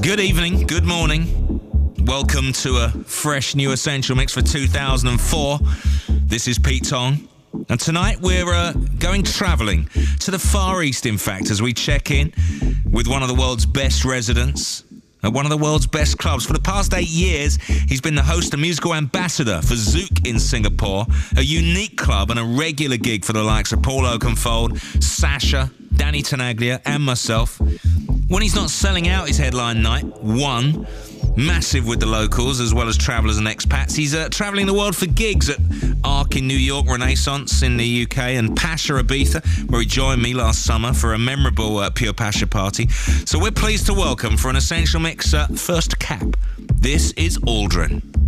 Good evening, good morning. Welcome to a fresh new Essential Mix for 2004. This is Pete Tong. And tonight we're uh, going travelling to the Far East, in fact, as we check in with one of the world's best residents at one of the world's best clubs. For the past eight years, he's been the host and musical ambassador for Zouk in Singapore, a unique club and a regular gig for the likes of Paul Oakenfold, Sasha, Danny Tenaglia, and myself. When he's not selling out his headline night, one, massive with the locals as well as travellers and expats. He's uh, travelling the world for gigs at Arc in New York, Renaissance in the UK, and Pasha Ibiza, where he joined me last summer for a memorable uh, Pure Pasha party. So we're pleased to welcome for an Essential mixer, first cap. This is Aldrin.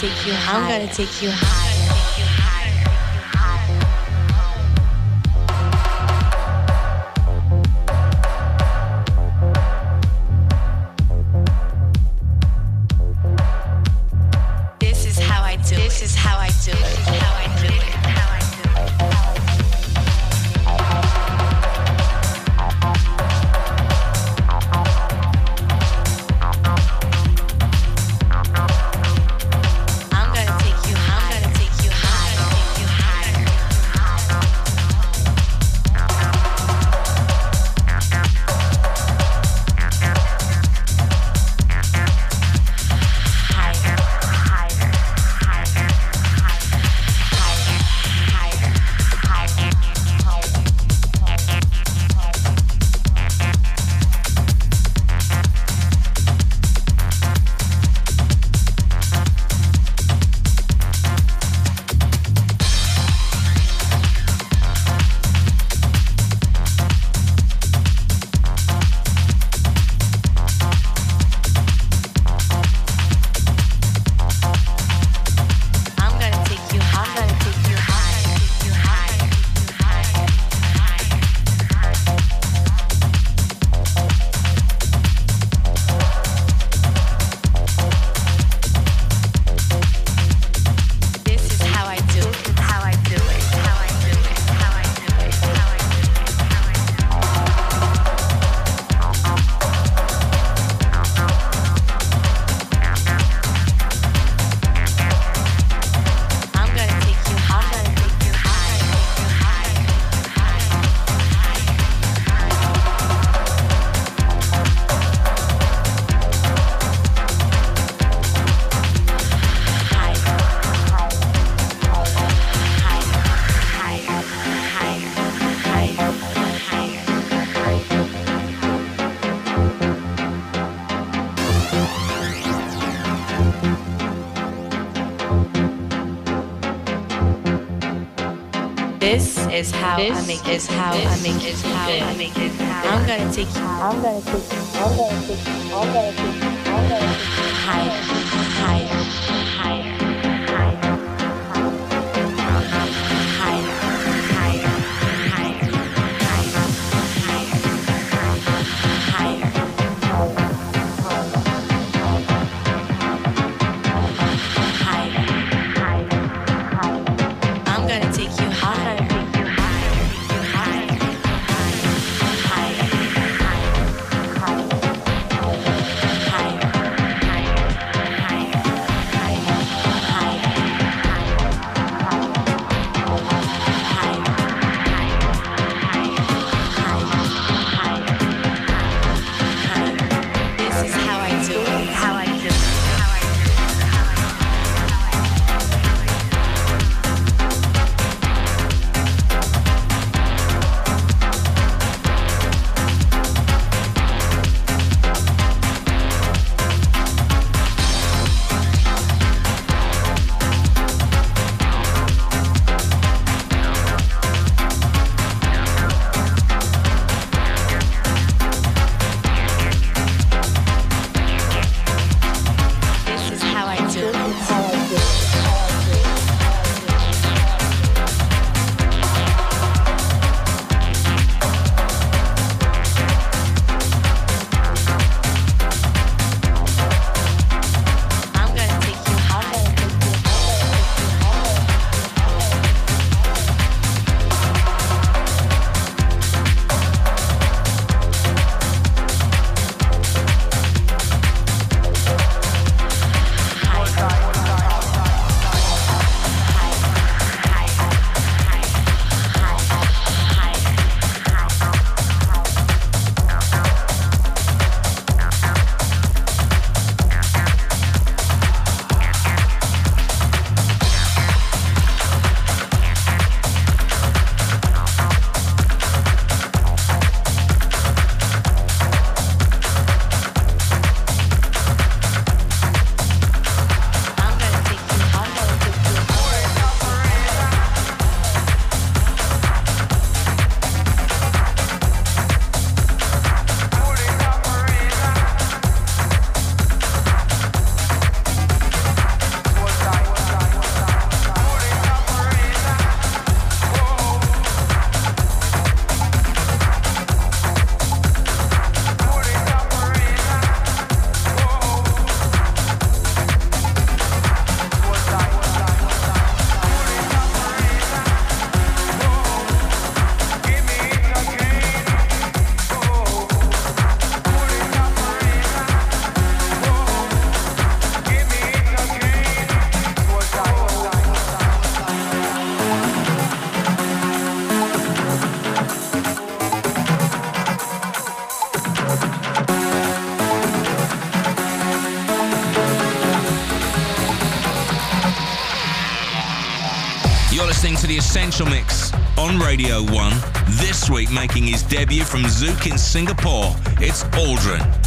Take you high. I'm gonna take you, I'm is how this I make is how I make is how I make it. How I'm gonna take you. I'm gonna take you. I'm gonna take you. I'm gonna take you. Week making his debut from Zouk in Singapore, it's Aldrin.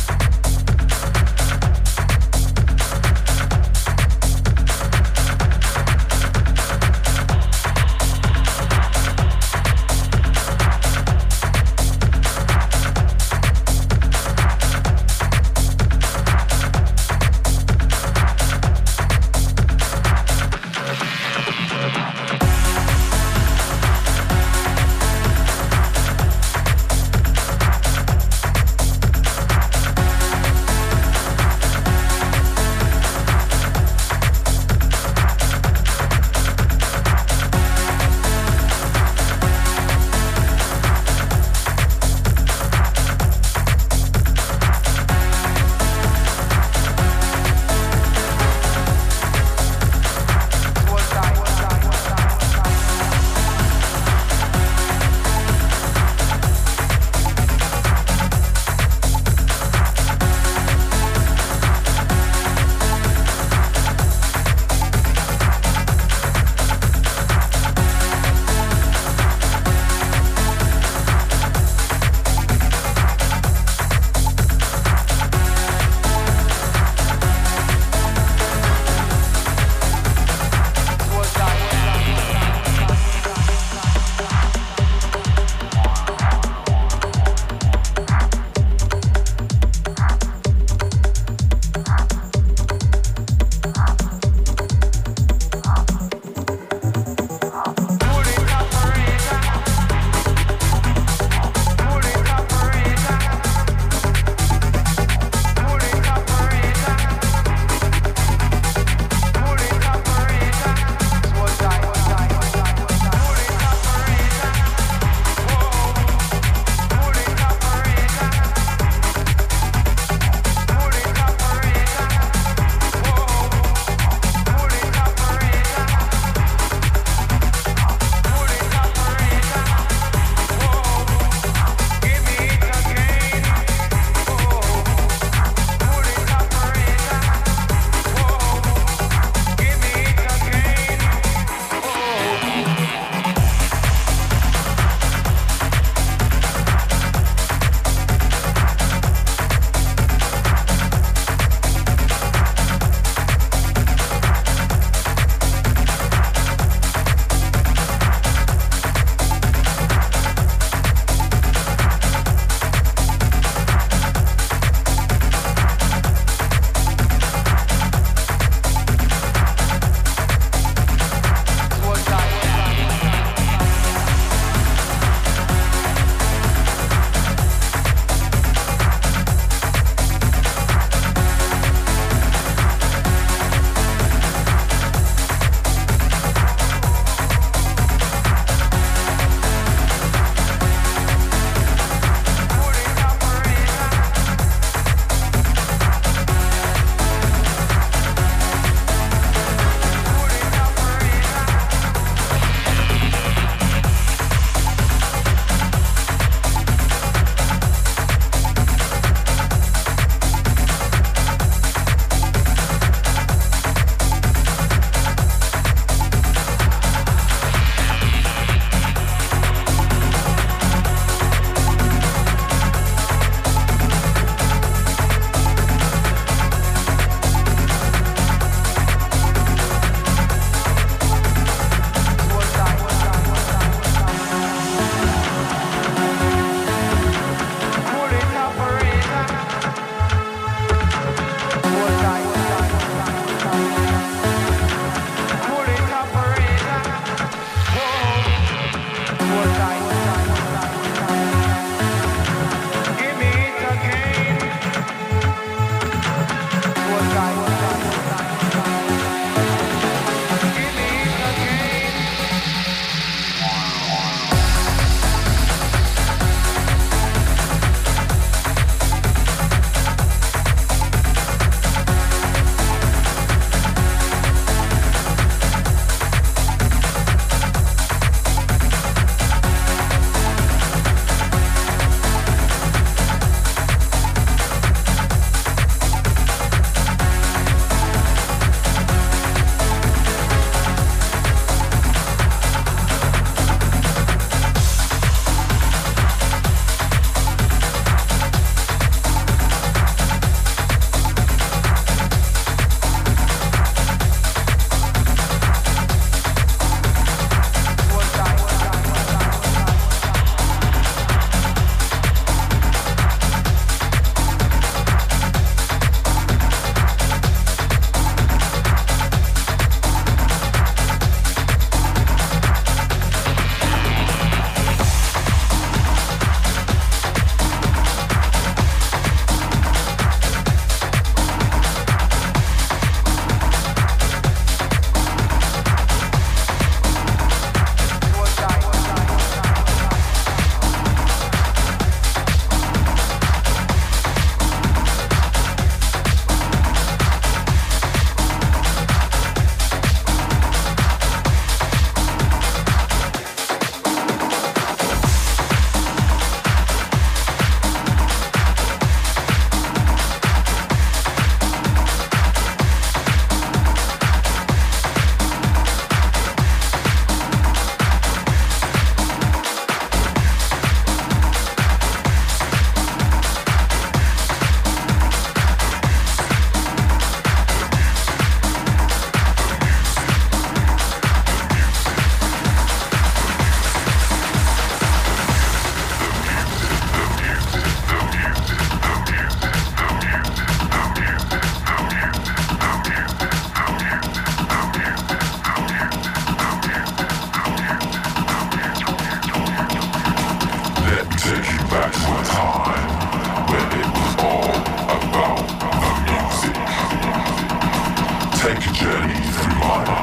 Take a journey through my mind.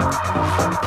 Thank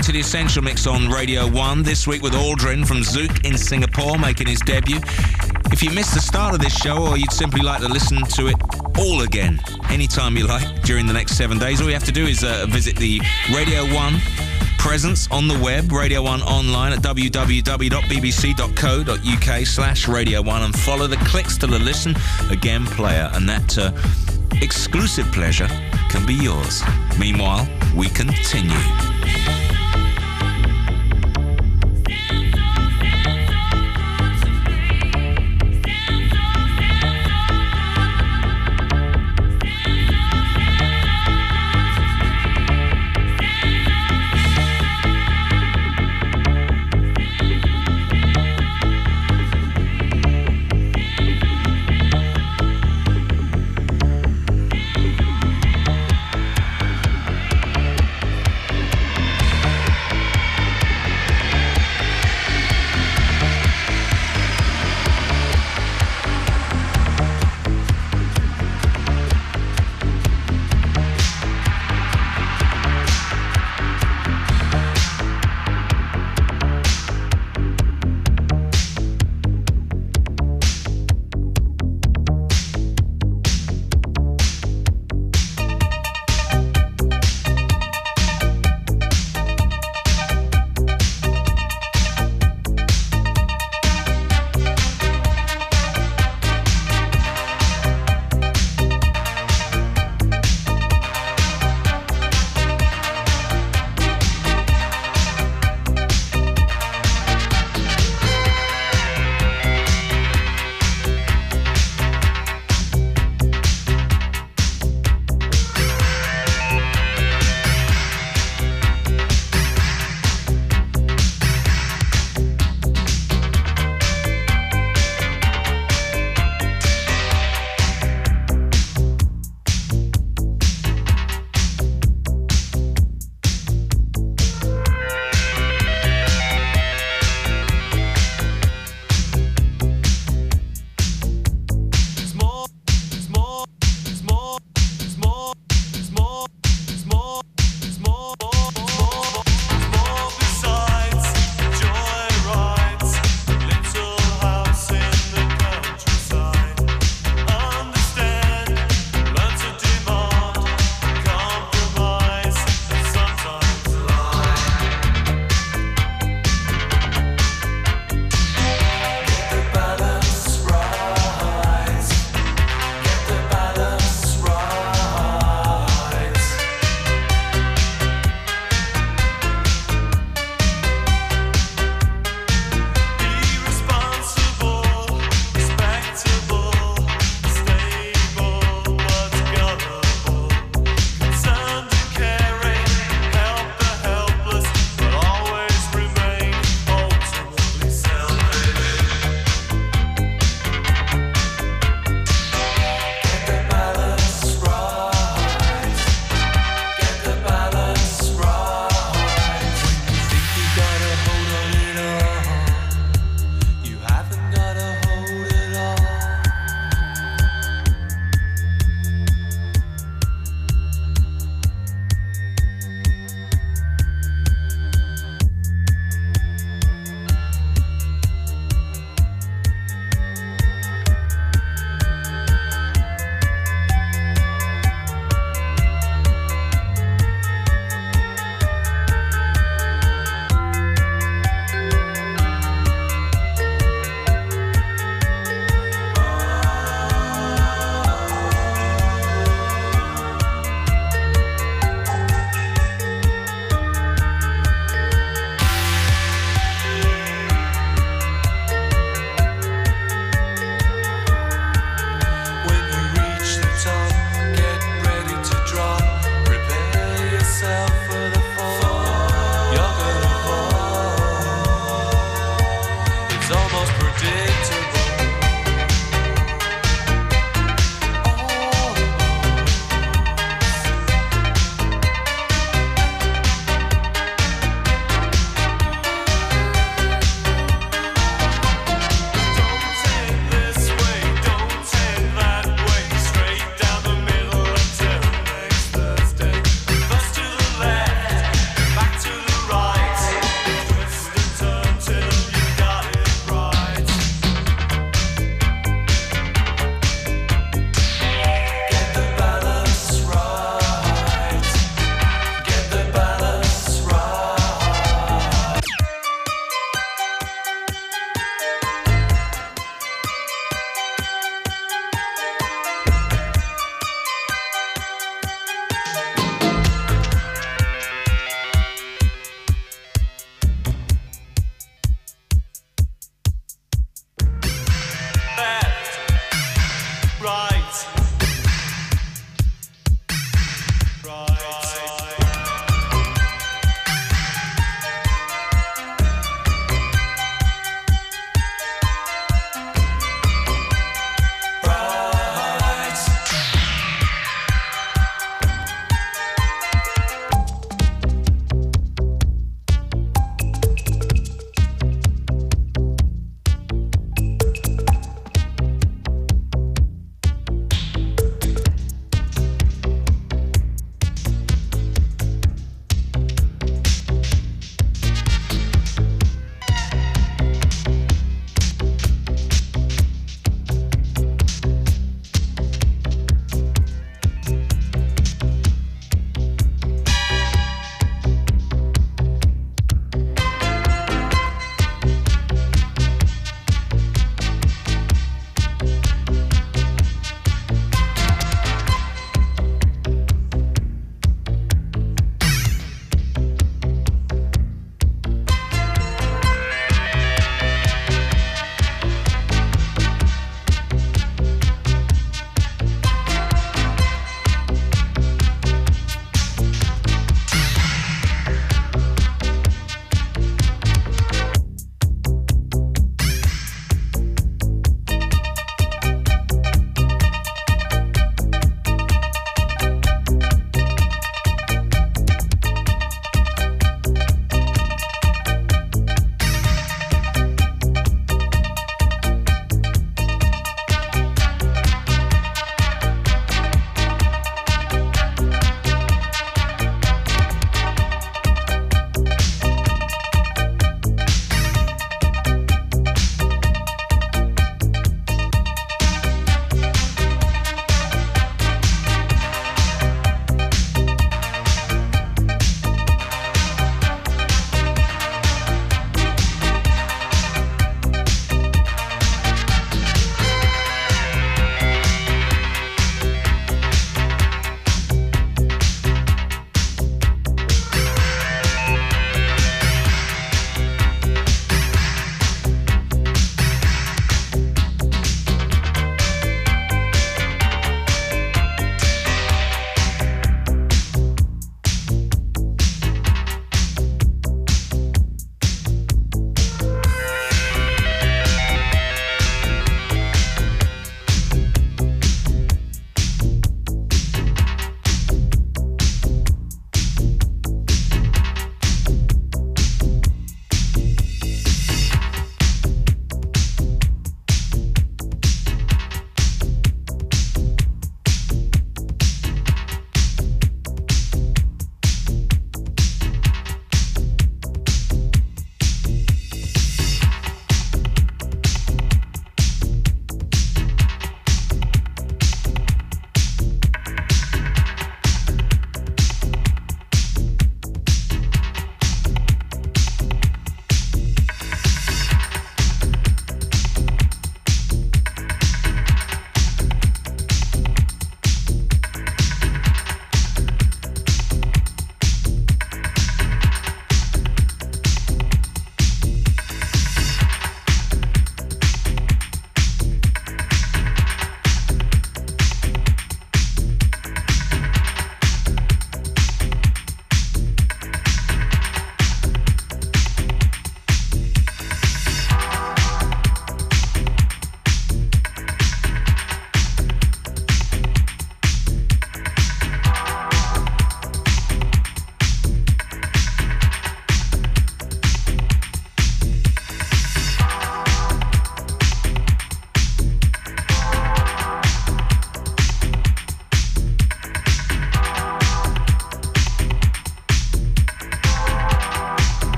listening to The Essential Mix on Radio 1, this week with Aldrin from Zouk in Singapore making his debut. If you missed the start of this show or you'd simply like to listen to it all again anytime you like during the next seven days, all you have to do is uh, visit the Radio 1 presence on the web, Radio 1 online at www.bbc.co.uk slash Radio 1 and follow the clicks to the Listen Again player and that uh, exclusive pleasure can be yours. Meanwhile, we continue.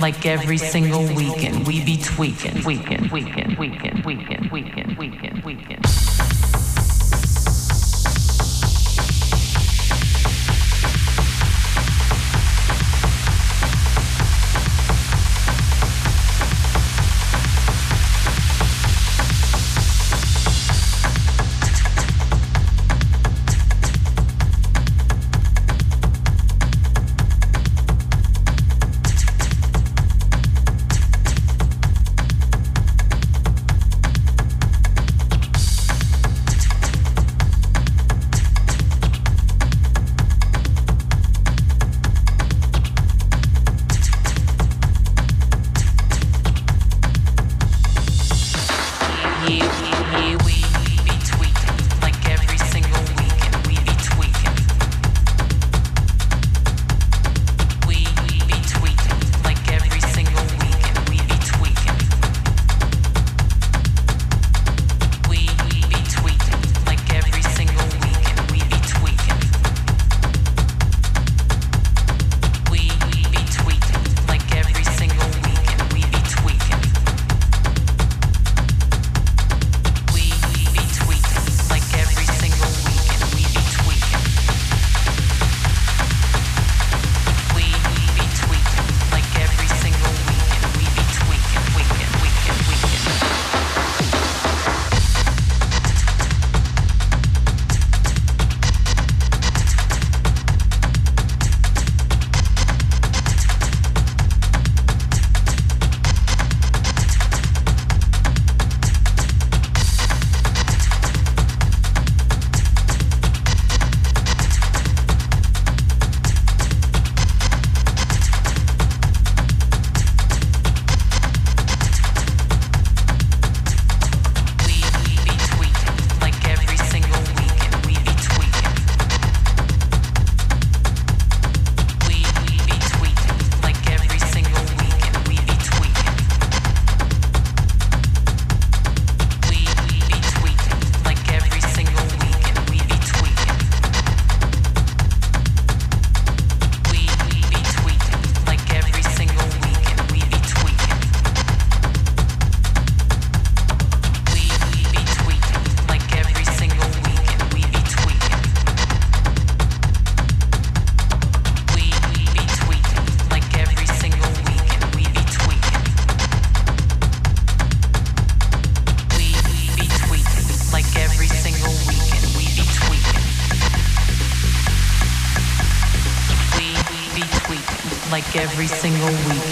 Like every single weekend. We be tweaking, weekend, weekend, weekend, weekend, weekend, weekend, weekend. Every single weekend.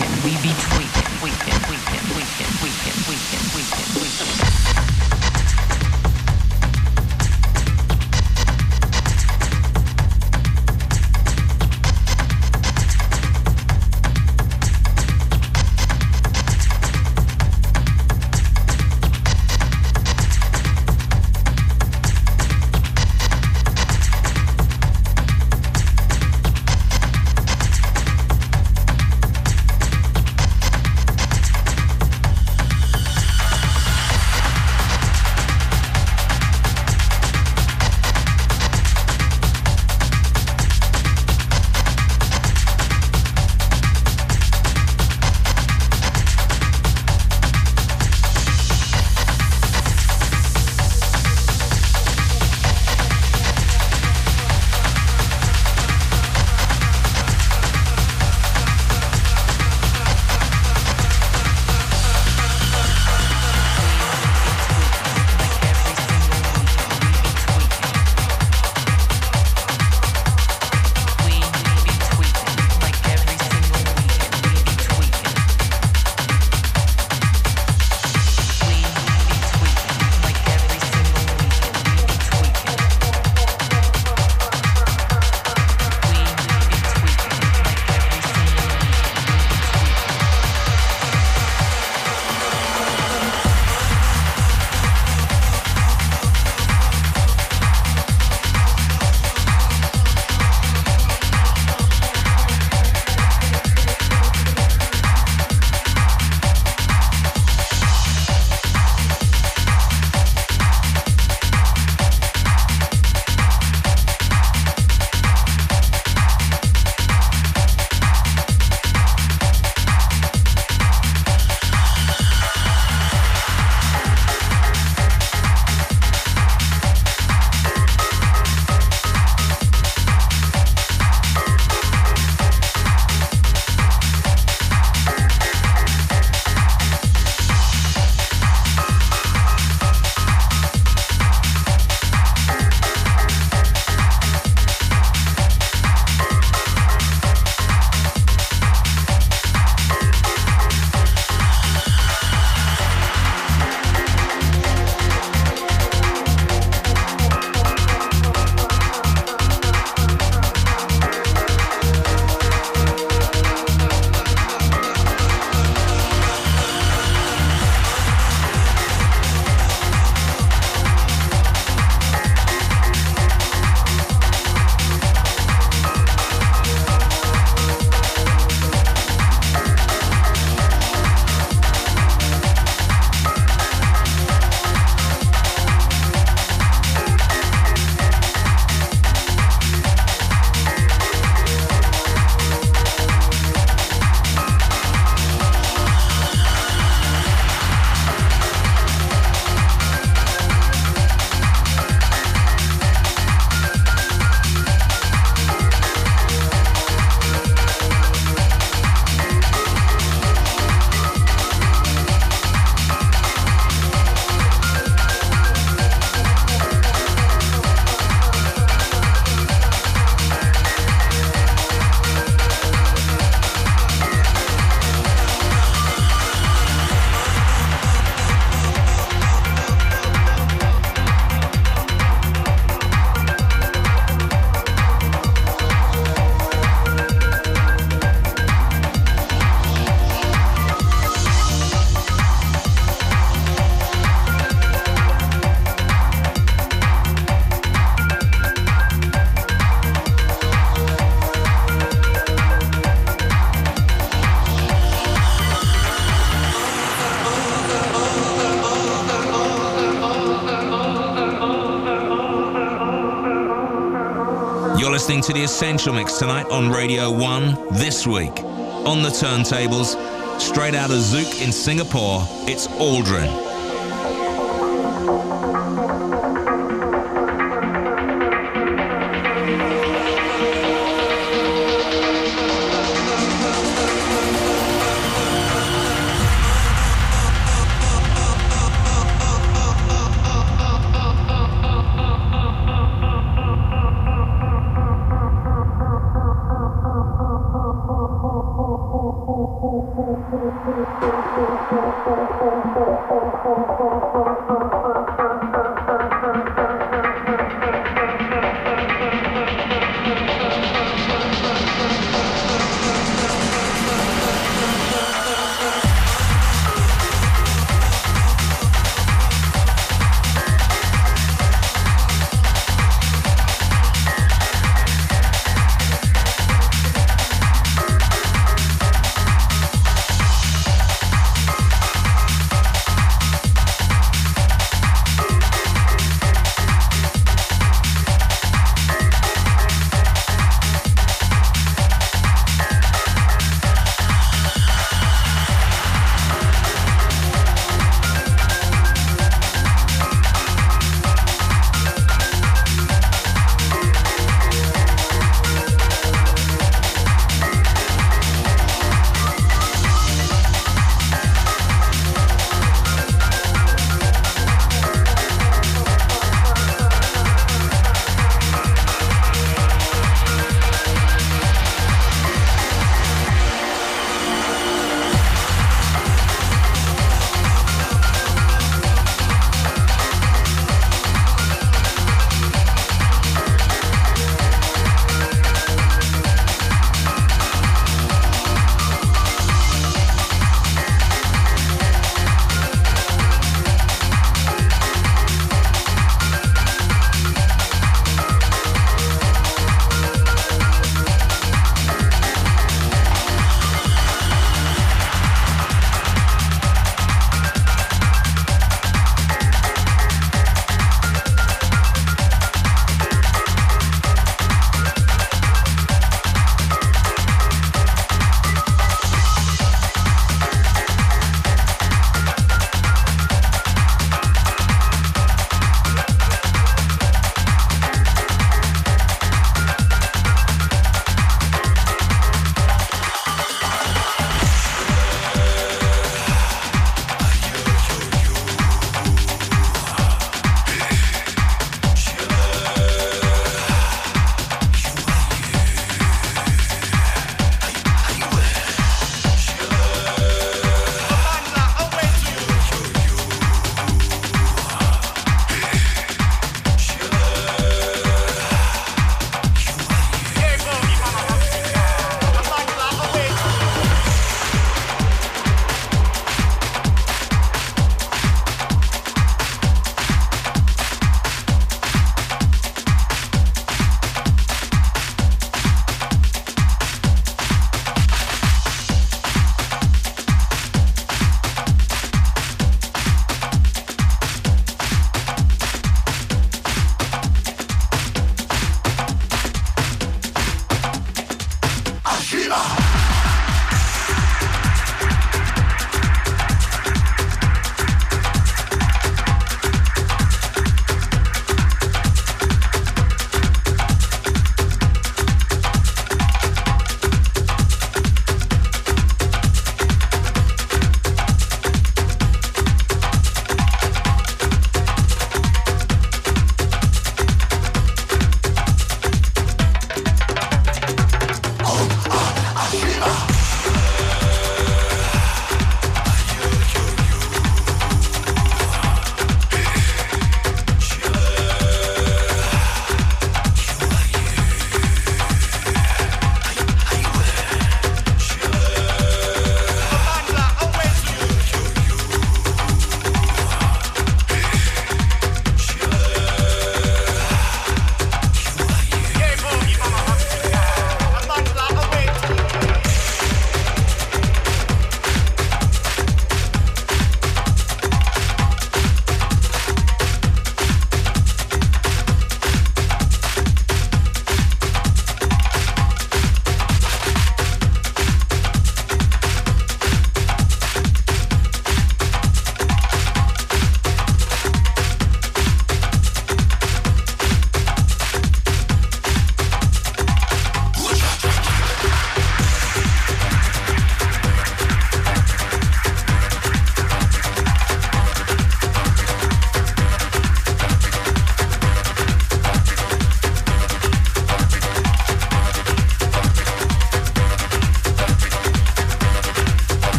Listening to the Essential Mix tonight on Radio 1 this week. On the turntables, straight out of Zouk in Singapore, it's Aldrin.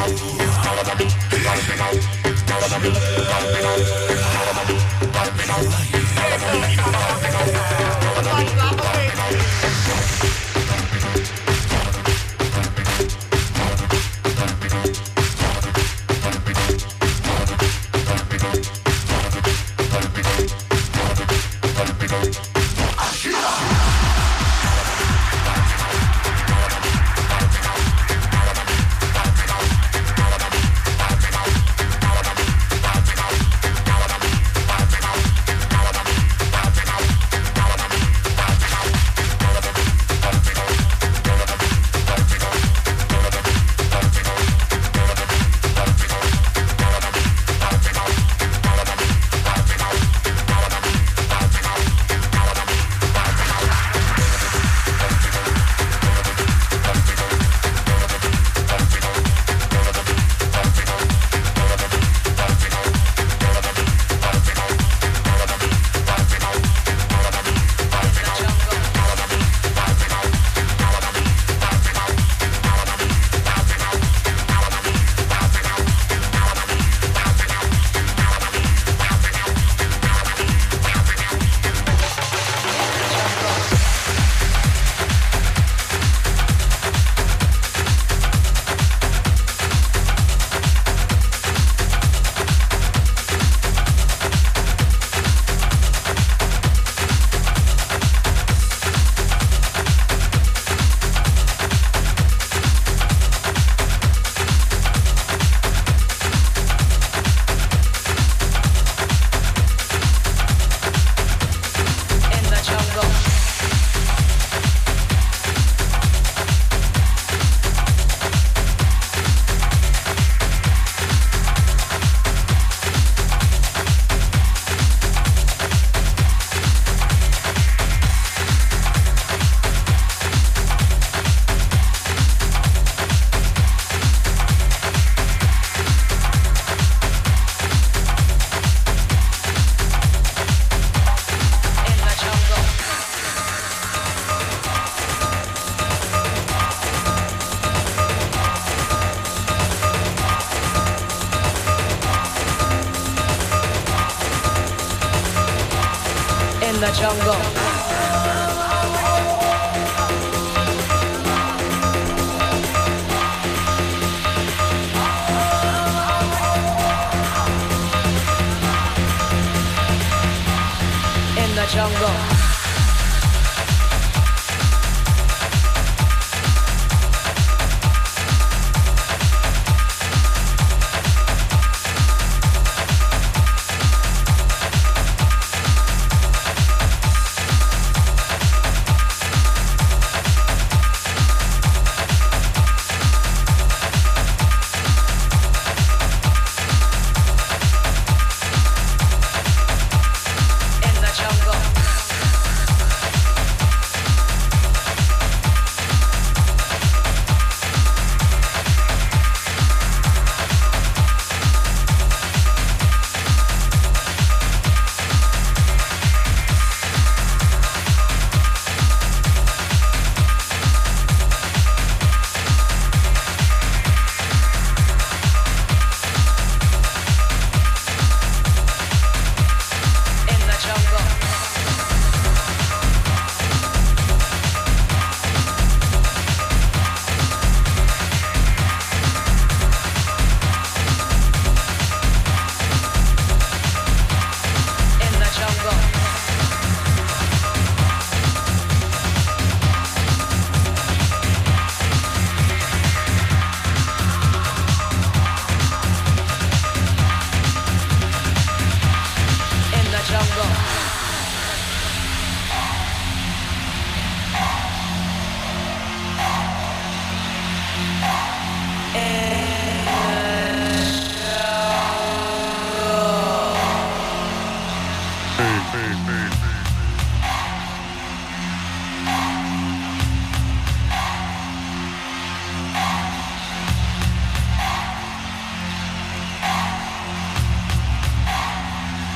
Bye.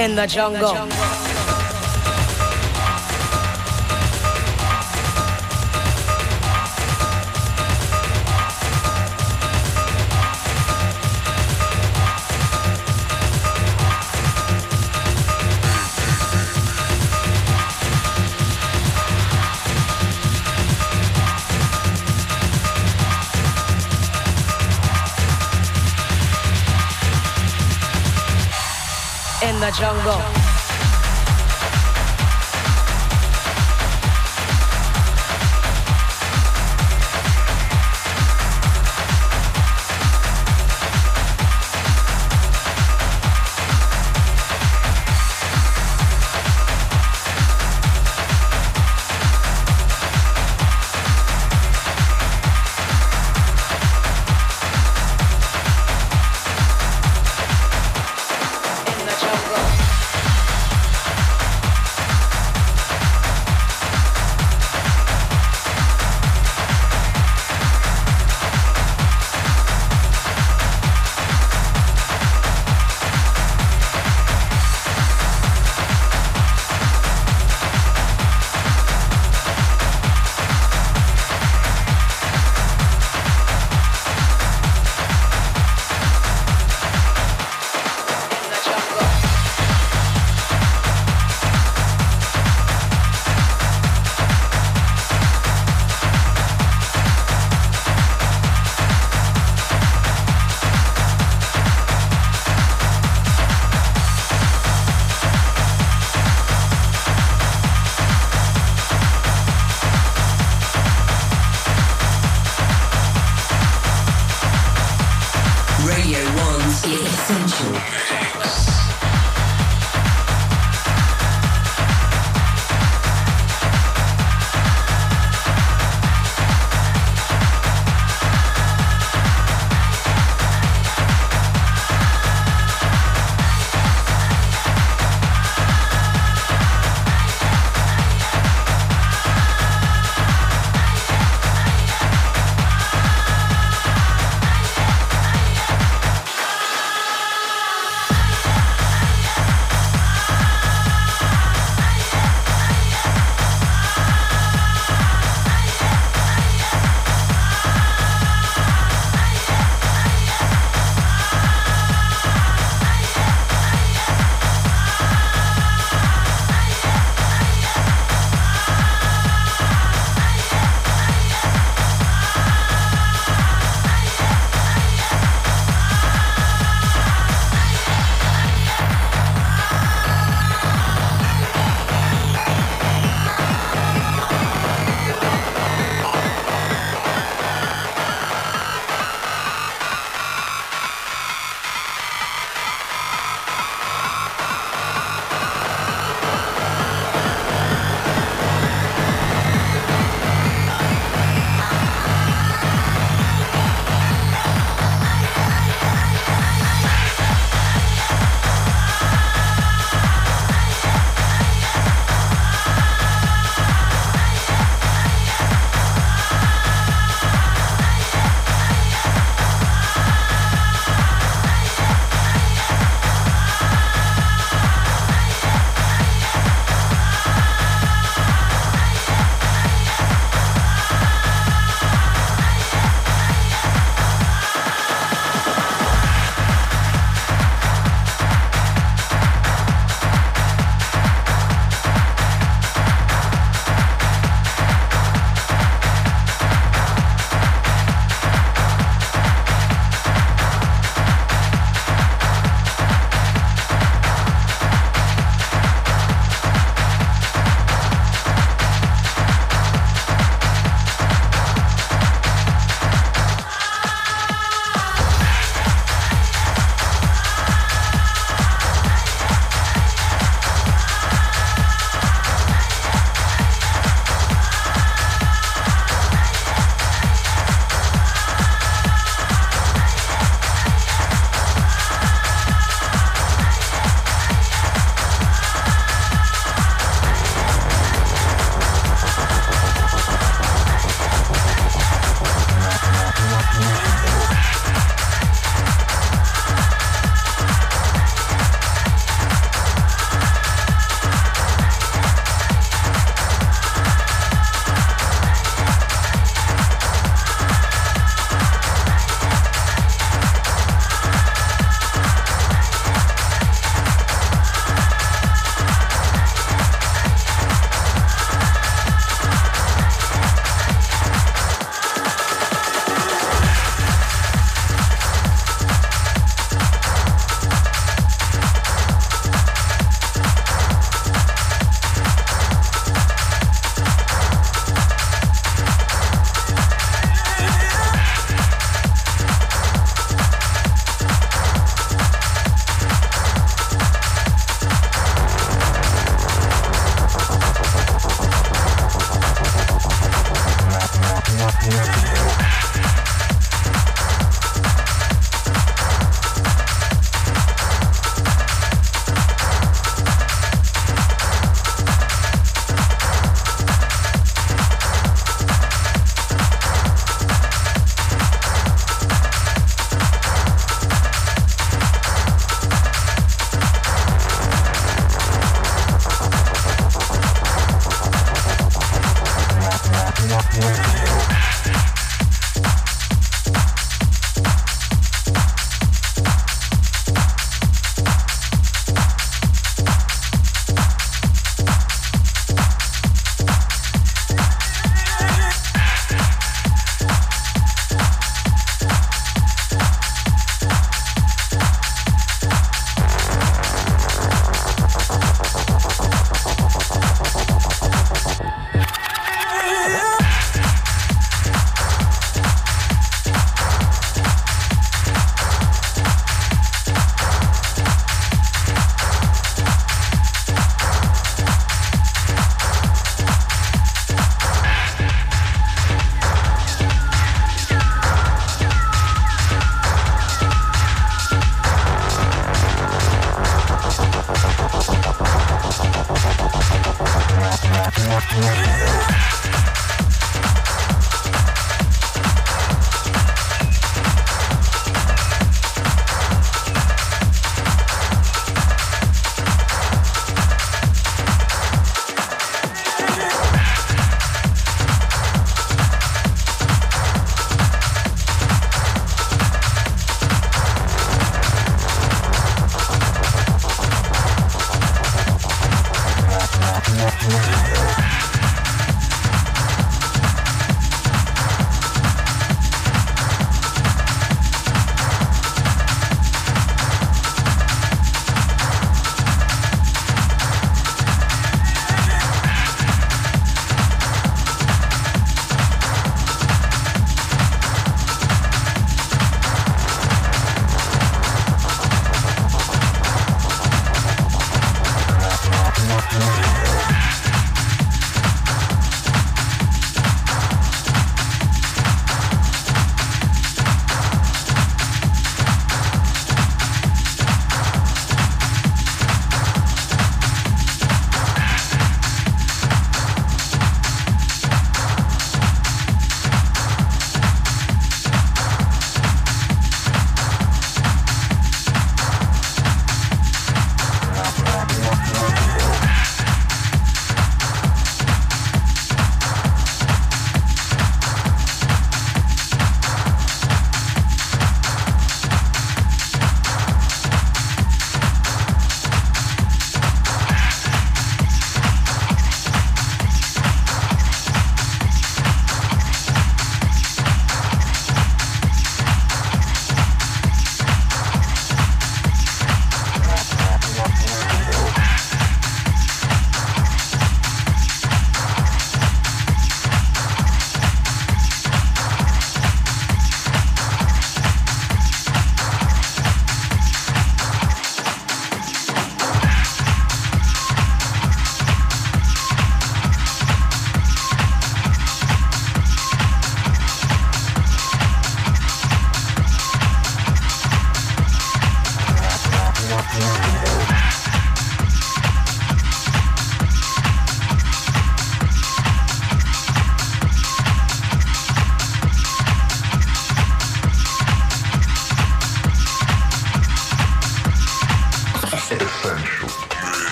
In the jungle. Jungle.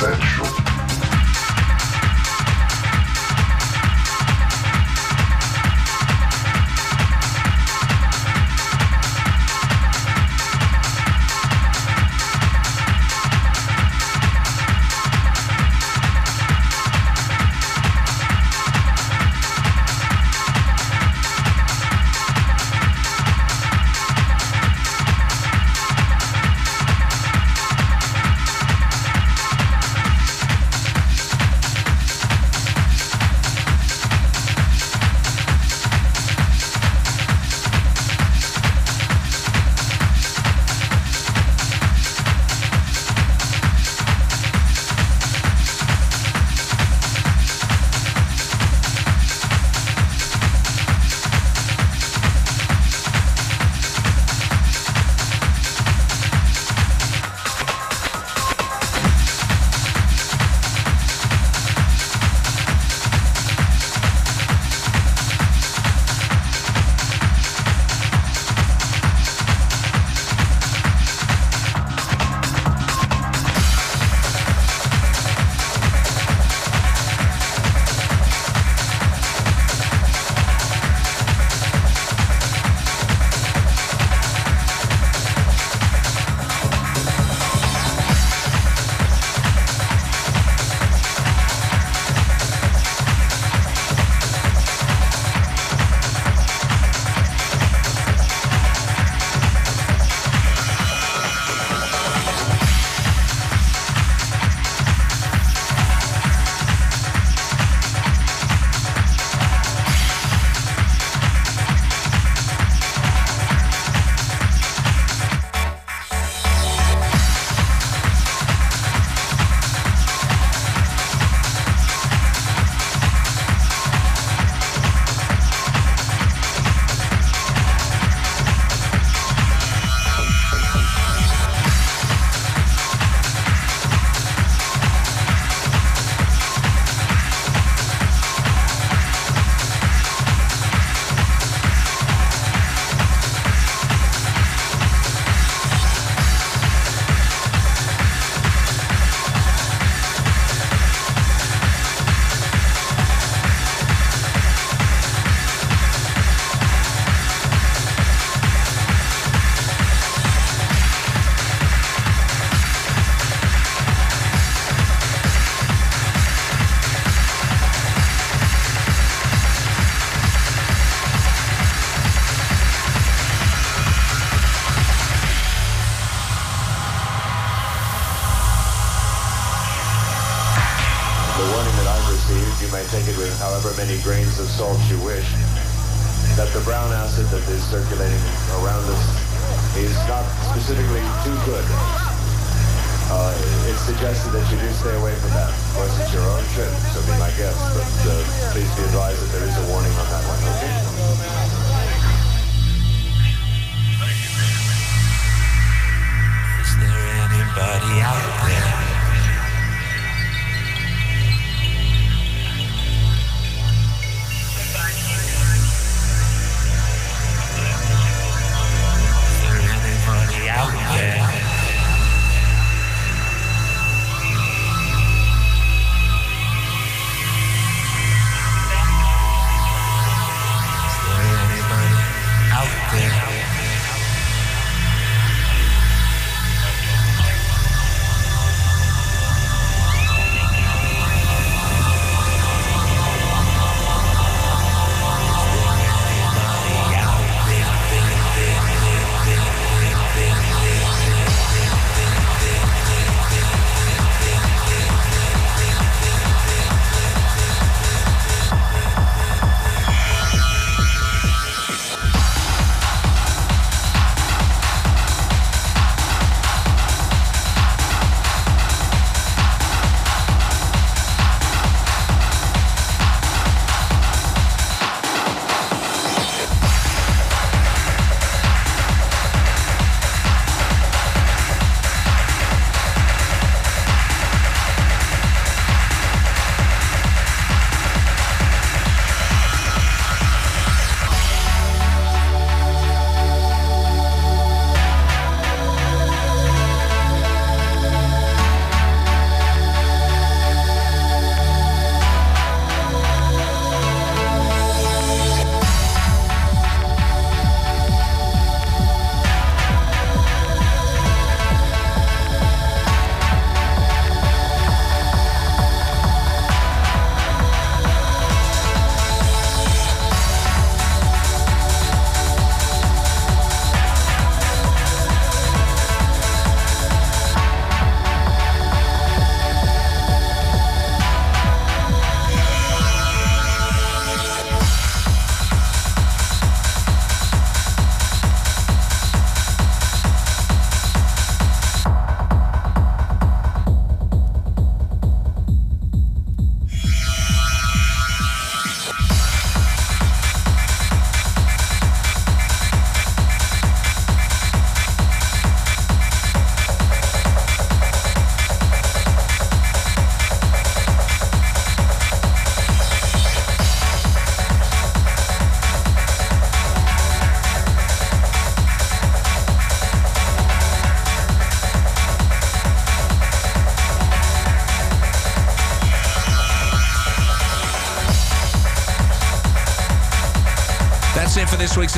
sensual.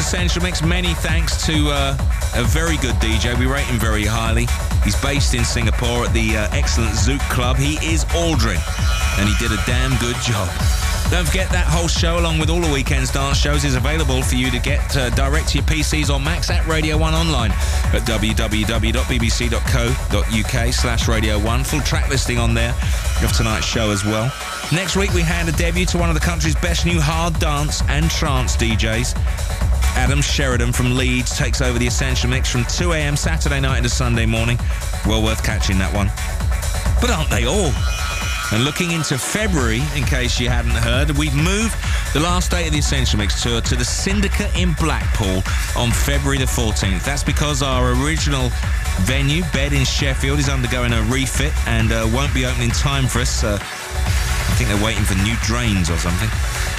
Essential Mix. Many thanks to uh, a very good DJ. We rate him very highly. He's based in Singapore at the uh, excellent Zouk Club. He is Aldrin, and he did a damn good job. Don't forget that whole show, along with all the weekend's dance shows, is available for you to get uh, direct to your PCs or Macs at Radio 1 online at www.bbc.co.uk slash Radio 1. Full track listing on there of tonight's show as well. Next week, we hand a debut to one of the country's best new hard dance and trance DJs. Adam Sheridan from Leeds takes over the Essential Mix from 2am Saturday night into Sunday morning. Well worth catching that one. But aren't they all? And looking into February, in case you hadn't heard, we've moved the last date of the Essential Mix tour to the Syndicate in Blackpool on February the 14th. That's because our original venue, Bed in Sheffield, is undergoing a refit and uh, won't be opening time for us. Uh, I think they're waiting for new drains or something.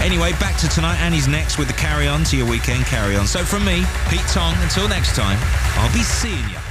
Anyway, back to tonight. Annie's next with the carry on to your weekend carry on. So from me, Pete Tong, until next time, I'll be seeing you.